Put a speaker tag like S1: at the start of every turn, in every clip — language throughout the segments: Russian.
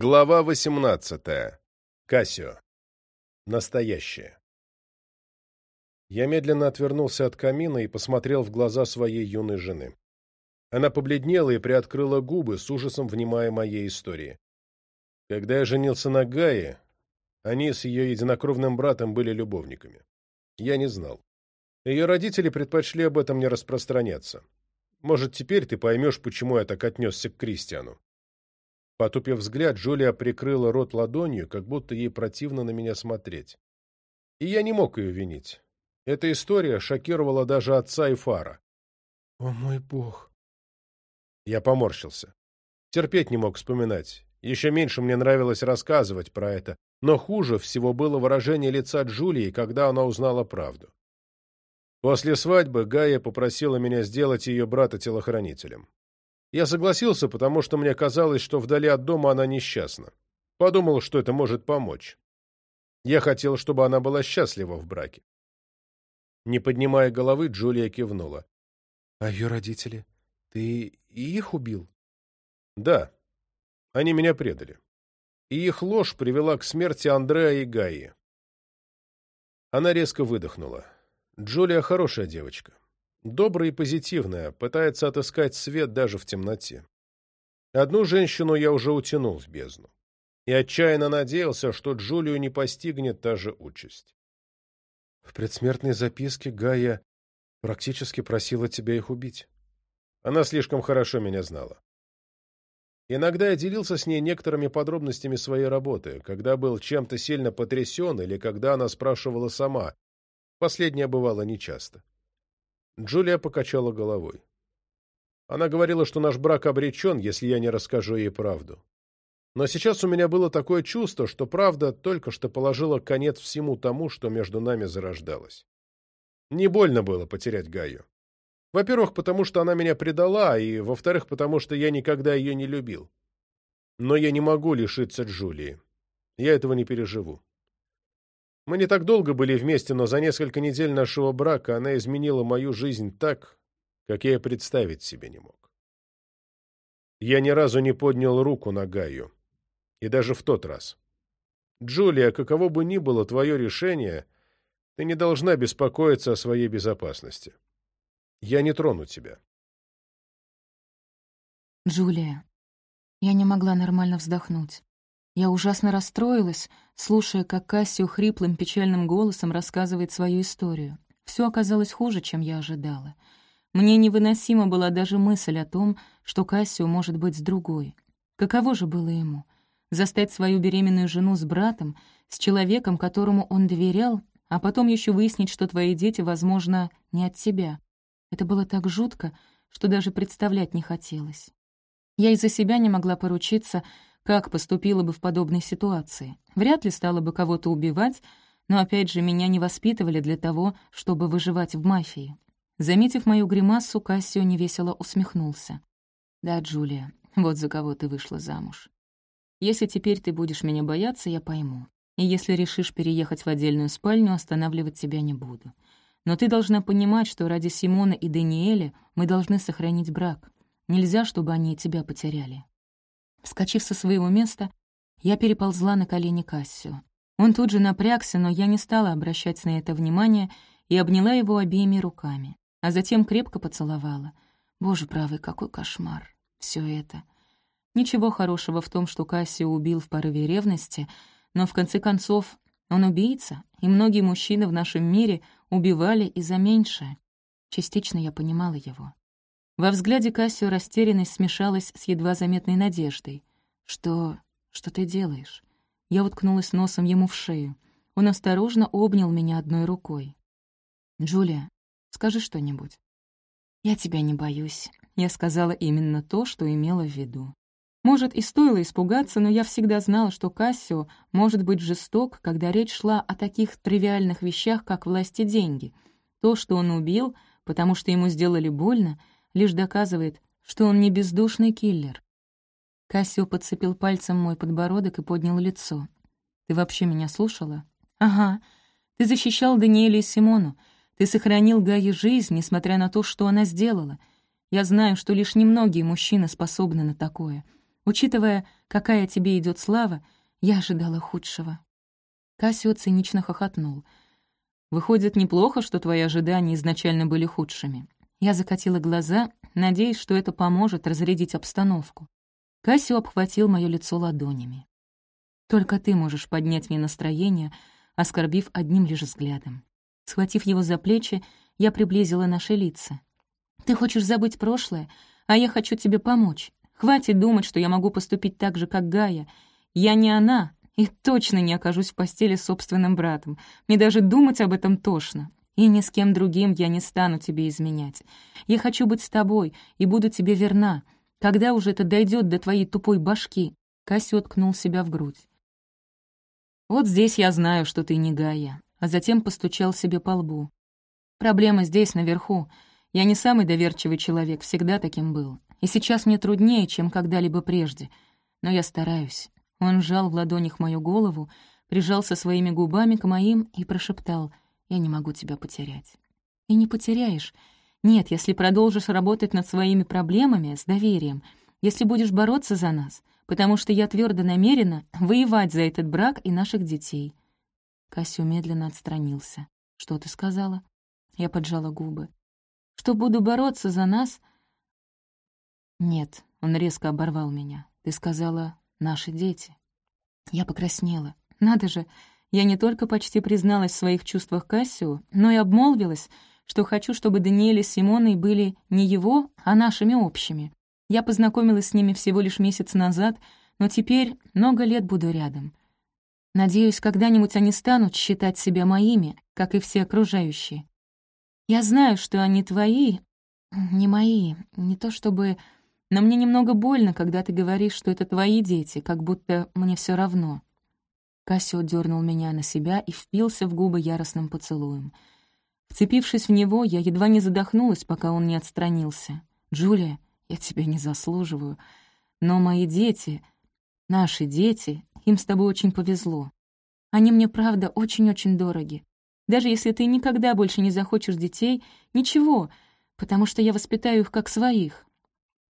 S1: Глава 18. Кассио. Настоящее. Я медленно отвернулся от камина и посмотрел в глаза своей юной жены. Она побледнела и приоткрыла губы, с ужасом внимая моей истории. Когда я женился на Гае, они с ее единокровным братом были любовниками. Я не знал. Ее родители предпочли об этом не распространяться. Может, теперь ты поймешь, почему я так отнесся к Кристиану. Потупив взгляд, Джулия прикрыла рот ладонью, как будто ей противно на меня смотреть. И я не мог ее винить. Эта история шокировала даже отца и Фара. «О мой бог!» Я поморщился. Терпеть не мог вспоминать. Еще меньше мне нравилось рассказывать про это, но хуже всего было выражение лица Джулии, когда она узнала правду. После свадьбы Гая попросила меня сделать ее брата телохранителем. Я согласился, потому что мне казалось, что вдали от дома она несчастна. Подумал, что это может помочь. Я хотел, чтобы она была счастлива в браке. Не поднимая головы, Джулия кивнула. — А ее родители? Ты их убил? — Да. Они меня предали. И их ложь привела к смерти Андреа и Гаи. Она резко выдохнула. Джулия хорошая девочка. Добрая и позитивная, пытается отыскать свет даже в темноте. Одну женщину я уже утянул в бездну. И отчаянно надеялся, что Джулию не постигнет та же участь. В предсмертной записке Гая практически просила тебя их убить. Она слишком хорошо меня знала. Иногда я делился с ней некоторыми подробностями своей работы, когда был чем-то сильно потрясен или когда она спрашивала сама. Последнее бывало нечасто. Джулия покачала головой. Она говорила, что наш брак обречен, если я не расскажу ей правду. Но сейчас у меня было такое чувство, что правда только что положила конец всему тому, что между нами зарождалось. Не больно было потерять Гаю. Во-первых, потому что она меня предала, и, во-вторых, потому что я никогда ее не любил. Но я не могу лишиться Джулии. Я этого не переживу. Мы не так долго были вместе, но за несколько недель нашего брака она изменила мою жизнь так, как я и представить себе не мог. Я ни разу не поднял руку на Гаю. И даже в тот раз. Джулия, каково бы ни было твое решение, ты не должна беспокоиться о своей безопасности. Я не трону тебя.
S2: Джулия. Я не могла нормально вздохнуть. Я ужасно расстроилась, слушая, как Кассио хриплым печальным голосом рассказывает свою историю. Все оказалось хуже, чем я ожидала. Мне невыносима была даже мысль о том, что Кассио может быть с другой. Каково же было ему? Застать свою беременную жену с братом, с человеком, которому он доверял, а потом еще выяснить, что твои дети, возможно, не от тебя. Это было так жутко, что даже представлять не хотелось. Я из-за себя не могла поручиться, как поступила бы в подобной ситуации. Вряд ли стала бы кого-то убивать, но опять же меня не воспитывали для того, чтобы выживать в мафии. Заметив мою гримасу, Кассио невесело усмехнулся. «Да, Джулия, вот за кого ты вышла замуж. Если теперь ты будешь меня бояться, я пойму. И если решишь переехать в отдельную спальню, останавливать тебя не буду. Но ты должна понимать, что ради Симона и Даниэля мы должны сохранить брак. Нельзя, чтобы они тебя потеряли. Вскочив со своего места, я переползла на колени Кассио. Он тут же напрягся, но я не стала обращать на это внимание и обняла его обеими руками, а затем крепко поцеловала. Боже правый, какой кошмар! Все это. Ничего хорошего в том, что Кассио убил в порыве ревности, но в конце концов он убийца, и многие мужчины в нашем мире убивали и за меньшее. Частично я понимала его. Во взгляде Кассио растерянность смешалась с едва заметной надеждой. «Что... что ты делаешь?» Я уткнулась носом ему в шею. Он осторожно обнял меня одной рукой. «Джулия, скажи что-нибудь». «Я тебя не боюсь». Я сказала именно то, что имела в виду. Может, и стоило испугаться, но я всегда знала, что Кассио может быть жесток, когда речь шла о таких тривиальных вещах, как власть и деньги. То, что он убил, потому что ему сделали больно — лишь доказывает, что он не бездушный киллер. Кассио подцепил пальцем мой подбородок и поднял лицо. «Ты вообще меня слушала?» «Ага. Ты защищал Даниэля и Симону. Ты сохранил Гае жизнь, несмотря на то, что она сделала. Я знаю, что лишь немногие мужчины способны на такое. Учитывая, какая тебе идет слава, я ожидала худшего». Кассио цинично хохотнул. «Выходит, неплохо, что твои ожидания изначально были худшими». Я закатила глаза, надеясь, что это поможет разрядить обстановку. Кассио обхватил мое лицо ладонями. «Только ты можешь поднять мне настроение, оскорбив одним лишь взглядом». Схватив его за плечи, я приблизила наши лица. «Ты хочешь забыть прошлое, а я хочу тебе помочь. Хватит думать, что я могу поступить так же, как Гая. Я не она, и точно не окажусь в постели с собственным братом. Мне даже думать об этом тошно. И ни с кем другим я не стану тебе изменять. Я хочу быть с тобой и буду тебе верна. Когда уже это дойдет до твоей тупой башки?» Касси уткнул себя в грудь. «Вот здесь я знаю, что ты не Гая», а затем постучал себе по лбу. «Проблема здесь, наверху. Я не самый доверчивый человек, всегда таким был. И сейчас мне труднее, чем когда-либо прежде. Но я стараюсь. Он сжал в ладонях мою голову, прижался своими губами к моим и прошептал «Я не могу тебя потерять». «И не потеряешь. Нет, если продолжишь работать над своими проблемами с доверием, если будешь бороться за нас, потому что я твердо намерена воевать за этот брак и наших детей». Кассио медленно отстранился. «Что ты сказала?» Я поджала губы. «Что буду бороться за нас, «Нет», — он резко оборвал меня. «Ты сказала, наши дети». Я покраснела. «Надо же, я не только почти призналась в своих чувствах Кассио, но и обмолвилась, что хочу, чтобы Даниэль и Симоной были не его, а нашими общими. Я познакомилась с ними всего лишь месяц назад, но теперь много лет буду рядом. Надеюсь, когда-нибудь они станут считать себя моими, как и все окружающие. Я знаю, что они твои, не мои, не то чтобы но мне немного больно, когда ты говоришь, что это твои дети, как будто мне все равно». Кассио дернул меня на себя и впился в губы яростным поцелуем. Вцепившись в него, я едва не задохнулась, пока он не отстранился. «Джулия, я тебя не заслуживаю. Но мои дети, наши дети, им с тобой очень повезло. Они мне, правда, очень-очень дороги. Даже если ты никогда больше не захочешь детей, ничего, потому что я воспитаю их как своих.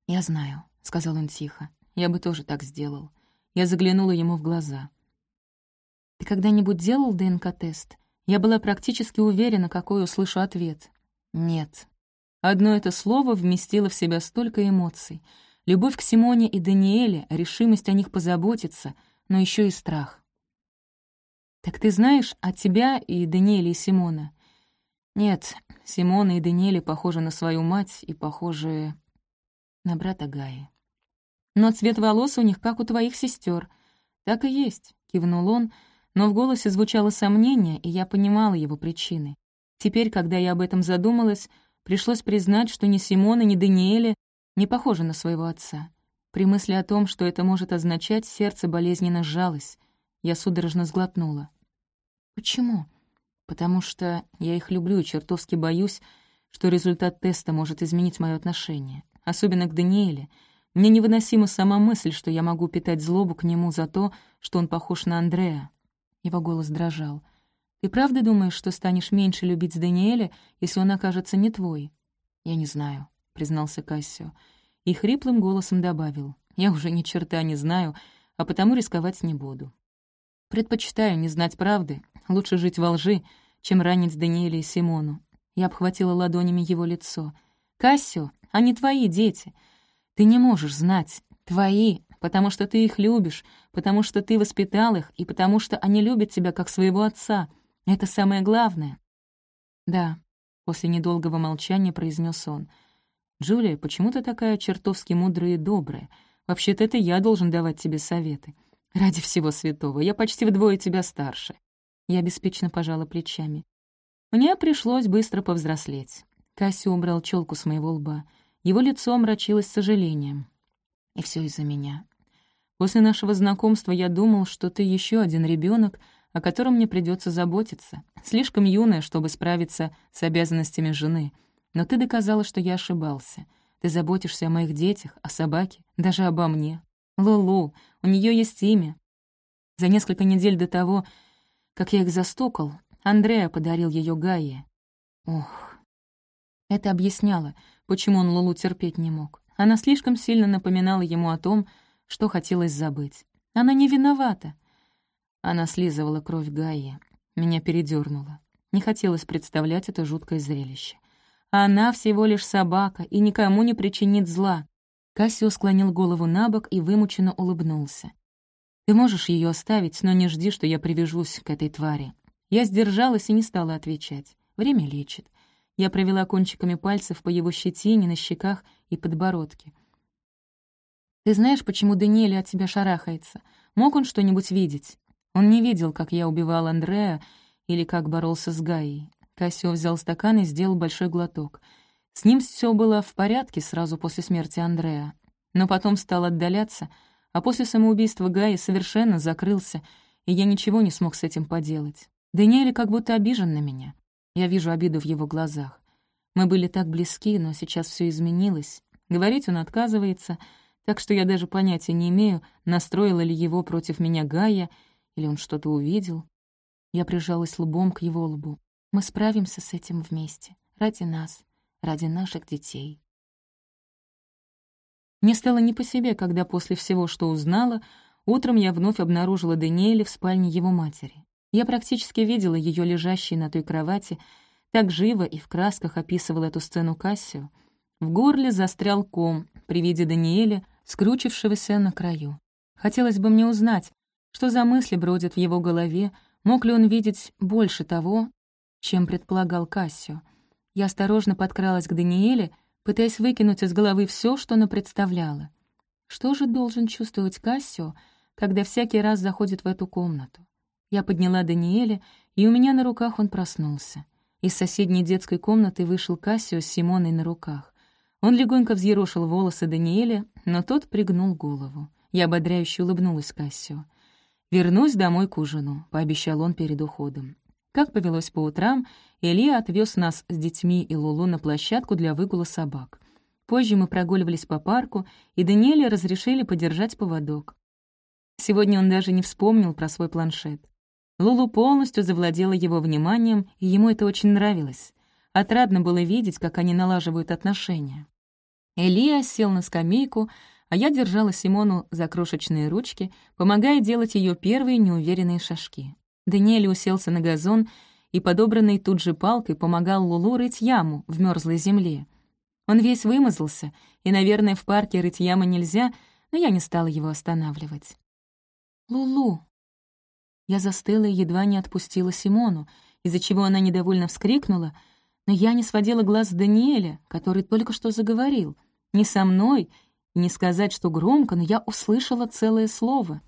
S2: «Я знаю», — сказал он тихо. «Я бы тоже так сделал». Я заглянула ему в глаза. «Ты когда-нибудь делал ДНК-тест?» Я была практически уверена, какой услышу ответ. «Нет». Одно это слово вместило в себя столько эмоций. Любовь к Симоне и Даниэле, решимость о них позаботиться, но еще и страх. «Так ты знаешь от тебя и Даниэля и Симона?» «Нет, Симона и Даниэля похожи на свою мать и похожи на брата Гаи. «Но цвет волос у них, как у твоих сестер. «Так и есть», — кивнул он, но в голосе звучало сомнение, и я понимала его причины. Теперь, когда я об этом задумалась, пришлось признать, что ни Симона, ни Даниэля не похожи на своего отца. При мысли о том, что это может означать, сердце болезненно сжалось. Я судорожно сглотнула. «Почему?» «Потому что я их люблю и чертовски боюсь, что результат теста может изменить мое отношение особенно к Даниэле. Мне невыносима сама мысль, что я могу питать злобу к нему за то, что он похож на Андрея. Его голос дрожал. «Ты правда думаешь, что станешь меньше любить Даниэля, если он окажется не твой?» «Я не знаю», — признался Кассио. И хриплым голосом добавил. «Я уже ни черта не знаю, а потому рисковать не буду. Предпочитаю не знать правды, лучше жить во лжи, чем ранить Даниэля и Симону». Я обхватила ладонями его лицо. «Кассио, они твои дети. Ты не можешь знать. Твои, потому что ты их любишь, потому что ты воспитал их и потому что они любят тебя как своего отца. Это самое главное». «Да», — после недолгого молчания произнес он. «Джулия, почему ты такая чертовски мудрая и добрая? Вообще-то это я должен давать тебе советы. Ради всего святого, я почти вдвое тебя старше». Я беспечно пожала плечами. Мне пришлось быстро повзрослеть. Касси убрал челку с моего лба. Его лицо омрачилось сожалением. И все из-за меня. После нашего знакомства я думал, что ты еще один ребенок, о котором мне придется заботиться, слишком юная, чтобы справиться с обязанностями жены. Но ты доказала, что я ошибался. Ты заботишься о моих детях, о собаке, даже обо мне. Лулу, у нее есть имя. За несколько недель до того, как я их застукал, Андреа подарил ее Гае. Ох, это объясняло, почему он Лулу терпеть не мог. Она слишком сильно напоминала ему о том, что хотелось забыть. Она не виновата. Она слизывала кровь Гаи. Меня передернуло. Не хотелось представлять это жуткое зрелище. Она всего лишь собака и никому не причинит зла. Кассио склонил голову на бок и вымученно улыбнулся. «Ты можешь ее оставить, но не жди, что я привяжусь к этой твари». Я сдержалась и не стала отвечать. Время лечит. Я провела кончиками пальцев по его щетине, на щеках и подбородке. «Ты знаешь, почему Даниэль от тебя шарахается? Мог он что-нибудь видеть?» Он не видел, как я убивал Андрея или как боролся с Гаей. Кассио взял стакан и сделал большой глоток. С ним все было в порядке сразу после смерти Андрея. Но потом стал отдаляться, а после самоубийства Гаи совершенно закрылся, и я ничего не смог с этим поделать. Даниэль как будто обижен на меня. Я вижу обиду в его глазах. Мы были так близки, но сейчас все изменилось. Говорить он отказывается, так что я даже понятия не имею, настроила ли его против меня Гая, или он что-то увидел. Я прижалась лбом к его лбу. Мы справимся с этим вместе. Ради нас, ради наших детей. Мне стало не по себе, когда после всего, что узнала, утром я вновь обнаружила Даниэля в спальне его матери. Я практически видела ее лежащей на той кровати, так живо и в красках описывала эту сцену Кассио. В горле застрял ком при виде Даниэля, скручившегося на краю. Хотелось бы мне узнать, что за мысли бродят в его голове, мог ли он видеть больше того, чем предполагал Кассио. Я осторожно подкралась к Даниэле, пытаясь выкинуть из головы все, что она представляла. Что же должен чувствовать Кассио, когда всякий раз заходит в эту комнату? Я подняла Даниэля, и у меня на руках он проснулся. Из соседней детской комнаты вышел Кассио с Симоной на руках. Он легонько взъерошил волосы Даниэля, но тот пригнул голову. Я ободряюще улыбнулась Кассио. «Вернусь домой к ужину», — пообещал он перед уходом. Как повелось по утрам, Илья отвез нас с детьми и Лулу на площадку для выгула собак. Позже мы прогуливались по парку, и Даниэле разрешили подержать поводок. Сегодня он даже не вспомнил про свой планшет. Лулу полностью завладела его вниманием, и ему это очень нравилось. Отрадно было видеть, как они налаживают отношения. Элия сел на скамейку, а я держала Симону за крошечные ручки, помогая делать ее первые неуверенные шажки. Даниэль уселся на газон и, подобранный тут же палкой, помогал Лулу рыть яму в мерзлой земле. Он весь вымазался, и, наверное, в парке рыть ямы нельзя, но я не стала его останавливать. «Лулу!» Я застыла и едва не отпустила Симону, из-за чего она недовольно вскрикнула, но я не сводила глаз с Даниэля, который только что заговорил. Не со мной, и не сказать, что громко, но я услышала целое слово.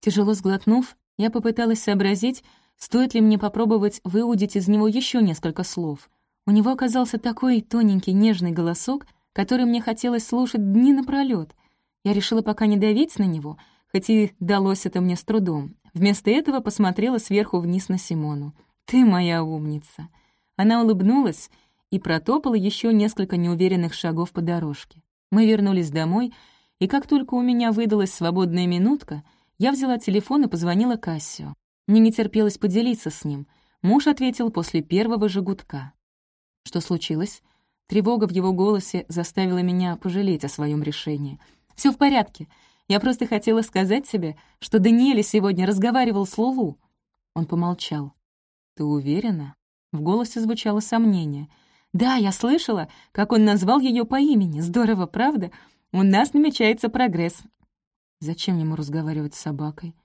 S2: Тяжело сглотнув, я попыталась сообразить, стоит ли мне попробовать выудить из него еще несколько слов. У него оказался такой тоненький нежный голосок, который мне хотелось слушать дни напролёт. Я решила пока не давить на него, хоть и далось это мне с трудом. Вместо этого посмотрела сверху вниз на Симону. «Ты моя умница!» Она улыбнулась и протопала еще несколько неуверенных шагов по дорожке. Мы вернулись домой, и как только у меня выдалась свободная минутка — я взяла телефон и позвонила Кассио. Мне не терпелось поделиться с ним. Муж ответил после первого же гудка. Что случилось? Тревога в его голосе заставила меня пожалеть о своем решении. Все в порядке. Я просто хотела сказать тебе, что Даниэль сегодня разговаривал с Лулу». Он помолчал. «Ты уверена?» В голосе звучало сомнение. «Да, я слышала, как он назвал ее по имени. Здорово, правда? У нас намечается прогресс. Зачем ему разговаривать с собакой?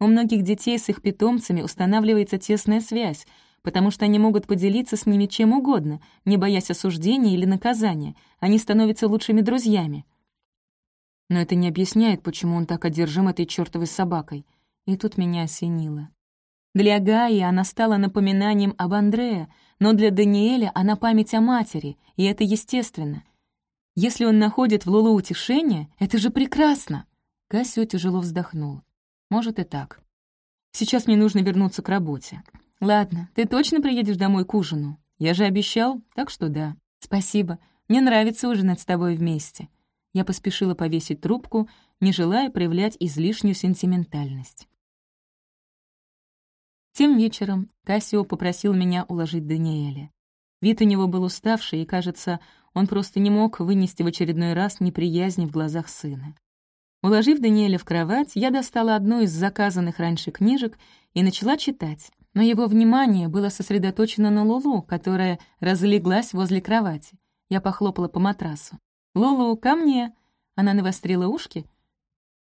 S2: У многих детей с их питомцами устанавливается тесная связь, потому что они могут поделиться с ними чем угодно, не боясь осуждения или наказания. Они становятся лучшими друзьями. Но это не объясняет, почему он так одержим этой чёртовой собакой. И тут меня осенило. Для Гаи она стала напоминанием об Андреа, но для Даниэля она память о матери, и это естественно. Если он находит в Лулу утешение, это же прекрасно. Кассио тяжело вздохнул. «Может и так. Сейчас мне нужно вернуться к работе. Ладно, ты точно приедешь домой к ужину? Я же обещал, так что да. Спасибо. Мне нравится ужинать с тобой вместе». Я поспешила повесить трубку, не желая проявлять излишнюю сентиментальность. Тем вечером Кассио попросил меня уложить Даниэля. Вид у него был уставший, и, кажется, он просто не мог вынести в очередной раз неприязни в глазах сына. Уложив Даниэля в кровать, я достала одну из заказанных раньше книжек и начала читать. Но его внимание было сосредоточено на Лулу, которая разлеглась возле кровати. Я похлопала по матрасу. «Лулу, ко мне!» Она навострила ушки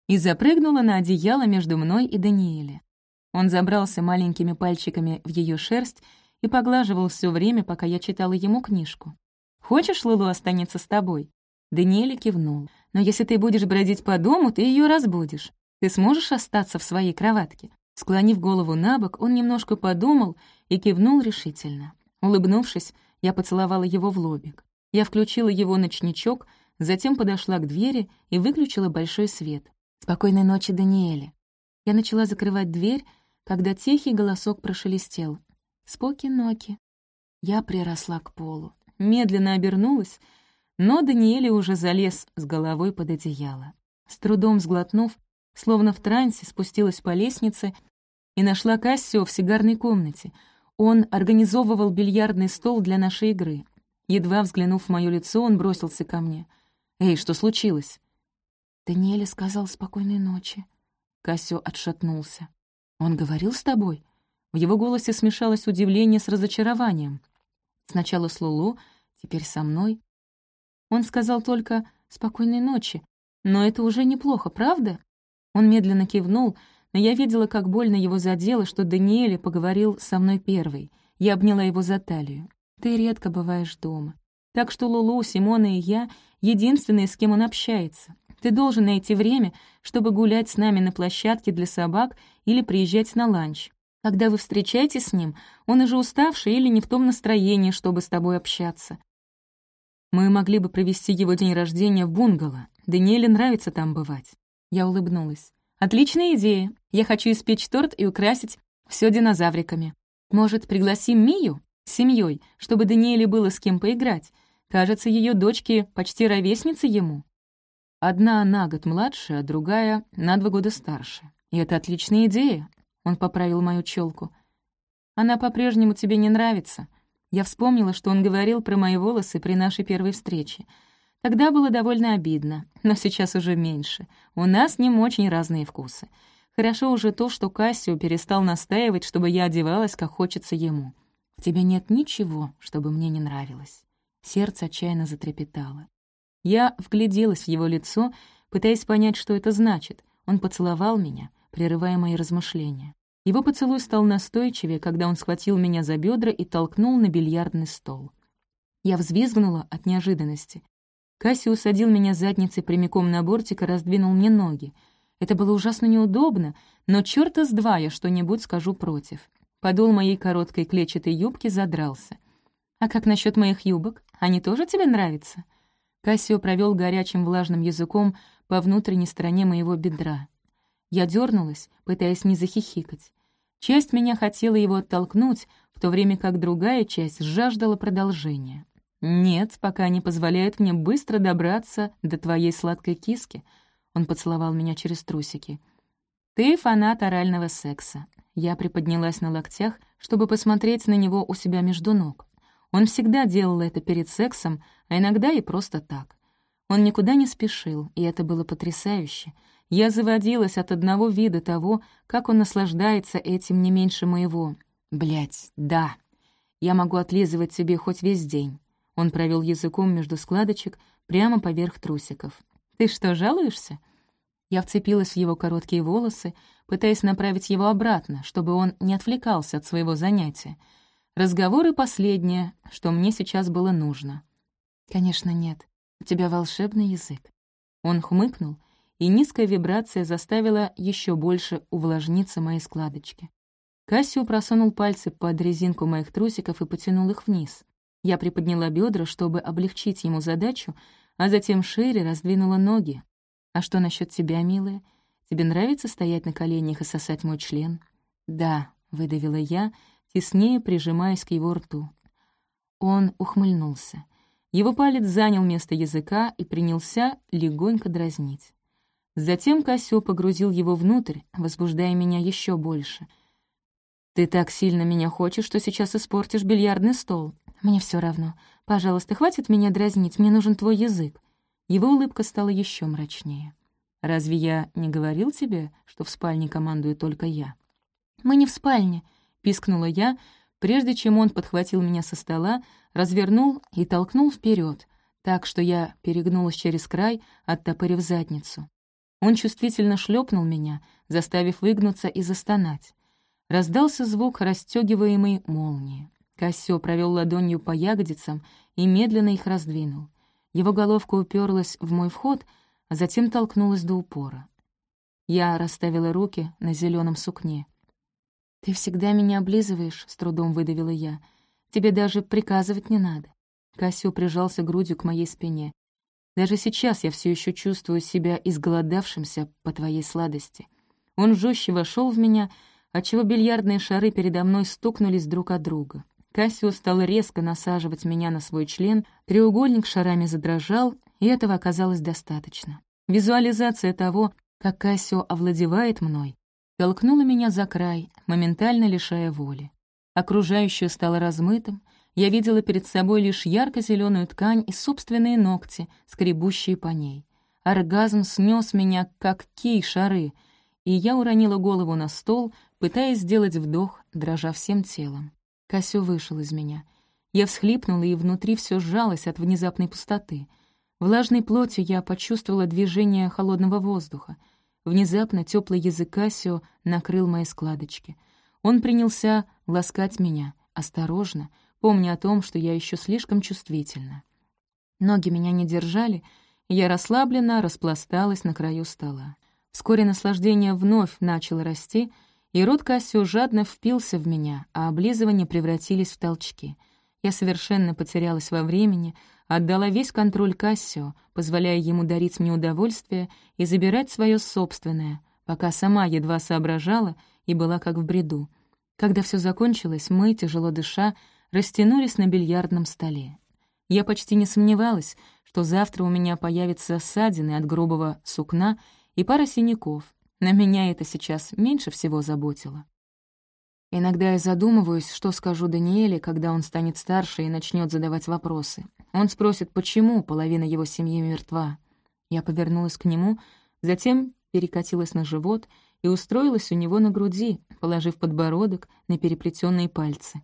S2: и запрыгнула на одеяло между мной и Даниэлем. Он забрался маленькими пальчиками в ее шерсть и поглаживал все время, пока я читала ему книжку. «Хочешь, Лулу останется с тобой?» Даниэль кивнул. «Но если ты будешь бродить по дому, ты ее разбудишь. Ты сможешь остаться в своей кроватке?» Склонив голову на бок, он немножко подумал и кивнул решительно. Улыбнувшись, я поцеловала его в лобик. Я включила его ночничок, затем подошла к двери и выключила большой свет. «Спокойной ночи, Даниэле». Я начала закрывать дверь, когда тихий голосок прошелестел. «Споки-ноки». Я приросла к полу, медленно обернулась, но Даниэле уже залез с головой под одеяло. С трудом сглотнув, словно в трансе, спустилась по лестнице и нашла Кассио в сигарной комнате. Он организовывал бильярдный стол для нашей игры. Едва взглянув в моё лицо, он бросился ко мне. «Эй, что случилось?» Даниэле сказал спокойной ночи. Кассио отшатнулся. «Он говорил с тобой?» В его голосе смешалось удивление с разочарованием. Сначала с Лулу, теперь со мной. Он сказал только «спокойной ночи», но это уже неплохо, правда? Он медленно кивнул, но я видела, как больно его задело, что Даниэле поговорил со мной первой. Я обняла его за талию. «Ты редко бываешь дома. Так что Лулу, Симона и я — единственные, с кем он общается. Ты должен найти время, чтобы гулять с нами на площадке для собак или приезжать на ланч. Когда вы встречаетесь с ним, он уже уставший или не в том настроении, чтобы с тобой общаться. Мы могли бы провести его день рождения в бунгало. Даниэле нравится там бывать. Я улыбнулась. Отличная идея. Я хочу испечь торт и украсить все динозавриками. Может, пригласим Мию с семьей, чтобы Даниэле было с кем поиграть? Кажется, ее дочки почти ровесницы ему. Одна на год младше, а другая на два года старше. И это отличная идея. Он поправил мою челку. Она по-прежнему тебе не нравится. Я вспомнила, что он говорил про мои волосы при нашей первой встрече. Тогда было довольно обидно, но сейчас уже меньше. У нас с ним очень разные вкусы. Хорошо уже то, что Кассио перестал настаивать, чтобы я одевалась, как хочется ему. В тебе нет ничего, чтобы мне не нравилось. Сердце отчаянно затрепетало. Я вгляделась в его лицо, пытаясь понять, что это значит. Он поцеловал меня, прерывая мои размышления. Его поцелуй стал настойчивее, когда он схватил меня за бедра и толкнул на бильярдный стол. Я взвизгнула от неожиданности. Касси усадил меня задницей прямиком на бортик и раздвинул мне ноги. Это было ужасно неудобно, но чёрта с два я что-нибудь скажу против. Подол моей короткой клетчатой юбки задрался. «А как насчет моих юбок? Они тоже тебе нравятся?» Кассио провел горячим влажным языком по внутренней стороне моего бедра. Я дернулась, пытаясь не захихикать. Часть меня хотела его оттолкнуть, в то время как другая часть жаждала продолжения. «Нет, пока не позволяют мне быстро добраться до твоей сладкой киски», — он поцеловал меня через трусики. «Ты фанат орального секса». Я приподнялась на локтях, чтобы посмотреть на него у себя между ног. Он всегда делал это перед сексом, а иногда и просто так. Он никуда не спешил, и это было потрясающе. Я заводилась от одного вида того, как он наслаждается этим не меньше моего. Блять, да. Я могу отлизывать себе хоть весь день. Он провел языком между складочек прямо поверх трусиков. «Ты что, жалуешься?» Я вцепилась в его короткие волосы, пытаясь направить его обратно, чтобы он не отвлекался от своего занятия — Разговоры последнее, что мне сейчас было нужно. «Конечно, нет. У тебя волшебный язык». Он хмыкнул, и низкая вибрация заставила еще больше увлажниться мои складочки. Кассио просунул пальцы под резинку моих трусиков и потянул их вниз. Я приподняла бедра, чтобы облегчить ему задачу, а затем шире раздвинула ноги. «А что насчет тебя, милая? Тебе нравится стоять на коленях и сосать мой член?» «Да», — выдавила я, теснее прижимаясь к его рту. Он ухмыльнулся. Его палец занял место языка и принялся легонько дразнить. Затем Косё погрузил его внутрь, возбуждая меня еще больше. «Ты так сильно меня хочешь, что сейчас испортишь бильярдный стол. Мне все равно. Пожалуйста, хватит меня дразнить, мне нужен твой язык». Его улыбка стала еще мрачнее. «Разве я не говорил тебе, что в спальне командую только я?» «Мы не в спальне», — пискнула я, прежде чем он подхватил меня со стола, развернул и толкнул вперед, так что я перегнулась через край, оттопырив задницу. Он чувствительно шлепнул меня, заставив выгнуться и застонать. Раздался звук расстегиваемой молнии. Кассио провел ладонью по ягодицам и медленно их раздвинул. Его головка уперлась в мой вход, а затем толкнулась до упора. Я расставила руки на зеленом сукне. «Ты всегда меня облизываешь», — с трудом выдавила я. «Тебе даже приказывать не надо». Кассио прижался грудью к моей спине. «Даже сейчас я все еще чувствую себя изголодавшимся по твоей сладости». Он жестче вошел в меня, отчего бильярдные шары передо мной стукнулись друг от друга. Кассио стал резко насаживать меня на свой член, треугольник шарами задрожал, и этого оказалось достаточно. Визуализация того, как Кассио овладевает мной, толкнула меня за край, моментально лишая воли. Окружающее стало размытым, я видела перед собой лишь ярко зеленую ткань и собственные ногти, скребущие по ней. Оргазм снес меня, как кей шары, и я уронила голову на стол, пытаясь сделать вдох, дрожа всем телом. Касю вышел из меня. Я всхлипнула, и внутри все сжалось от внезапной пустоты. Влажной плотью я почувствовала движение холодного воздуха. Внезапно теплый язык Кассио накрыл мои складочки. Он принялся ласкать меня, осторожно, помня о том, что я еще слишком чувствительна. Ноги меня не держали, и я расслабленно распласталась на краю стола. Вскоре наслаждение вновь начало расти — и рот Кассио жадно впился в меня, а облизывания превратились в толчки. Я совершенно потерялась во времени, отдала весь контроль Кассио, позволяя ему дарить мне удовольствие и забирать свое собственное, пока сама едва соображала и была как в бреду. Когда все закончилось, мы, тяжело дыша, растянулись на бильярдном столе. Я почти не сомневалась, что завтра у меня появятся ссадины от грубого сукна и пара синяков — на меня это сейчас меньше всего заботило. Иногда я задумываюсь, что скажу Даниэле, когда он станет старше и начнет задавать вопросы. Он спросит, почему половина его семьи мертва. Я повернулась к нему, затем перекатилась на живот и устроилась у него на груди, положив подбородок на переплетенные пальцы.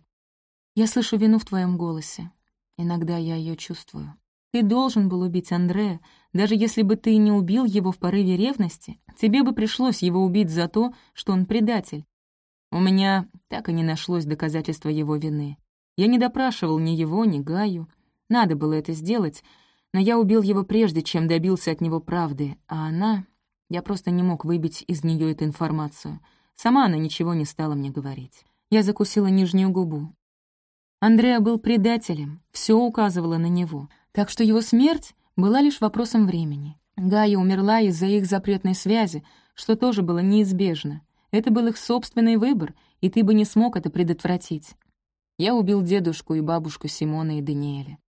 S2: «Я слышу вину в твоем голосе. Иногда я ее чувствую. Ты должен был убить Андрея, даже если бы ты не убил его в порыве ревности, тебе бы пришлось его убить за то, что он предатель. У меня так и не нашлось доказательства его вины. Я не допрашивал ни его, ни Гаю. Надо было это сделать, но я убил его прежде, чем добился от него правды, а она... Я просто не мог выбить из нее эту информацию. Сама она ничего не стала мне говорить. Я закусила нижнюю губу. Андреа был предателем, все указывало на него, так что его смерть была лишь вопросом времени. Гая умерла из-за их запретной связи, что тоже было неизбежно. Это был их собственный выбор, и ты бы не смог это предотвратить. Я убил дедушку и бабушку Симона и Даниэля.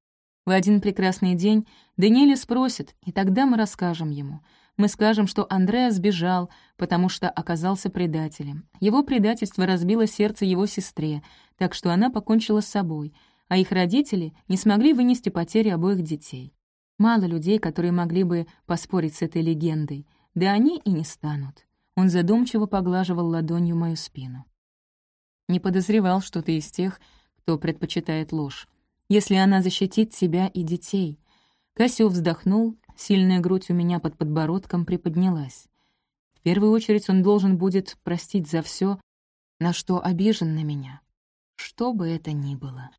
S2: В один прекрасный день Даниэля спросит, и тогда мы расскажем ему. Мы скажем, что Андреа сбежал, потому что оказался предателем. Его предательство разбило сердце его сестре, так что она покончила с собой, а их родители не смогли вынести потери обоих детей. Мало людей, которые могли бы поспорить с этой легендой, да они и не станут. Он задумчиво поглаживал ладонью мою спину. Не подозревал, что ты из тех, кто предпочитает ложь. Если она защитит себя и детей. Кассио вздохнул, сильная грудь у меня под подбородком приподнялась. В первую очередь он должен будет простить за все, на что обижен на меня. Что бы это ни было.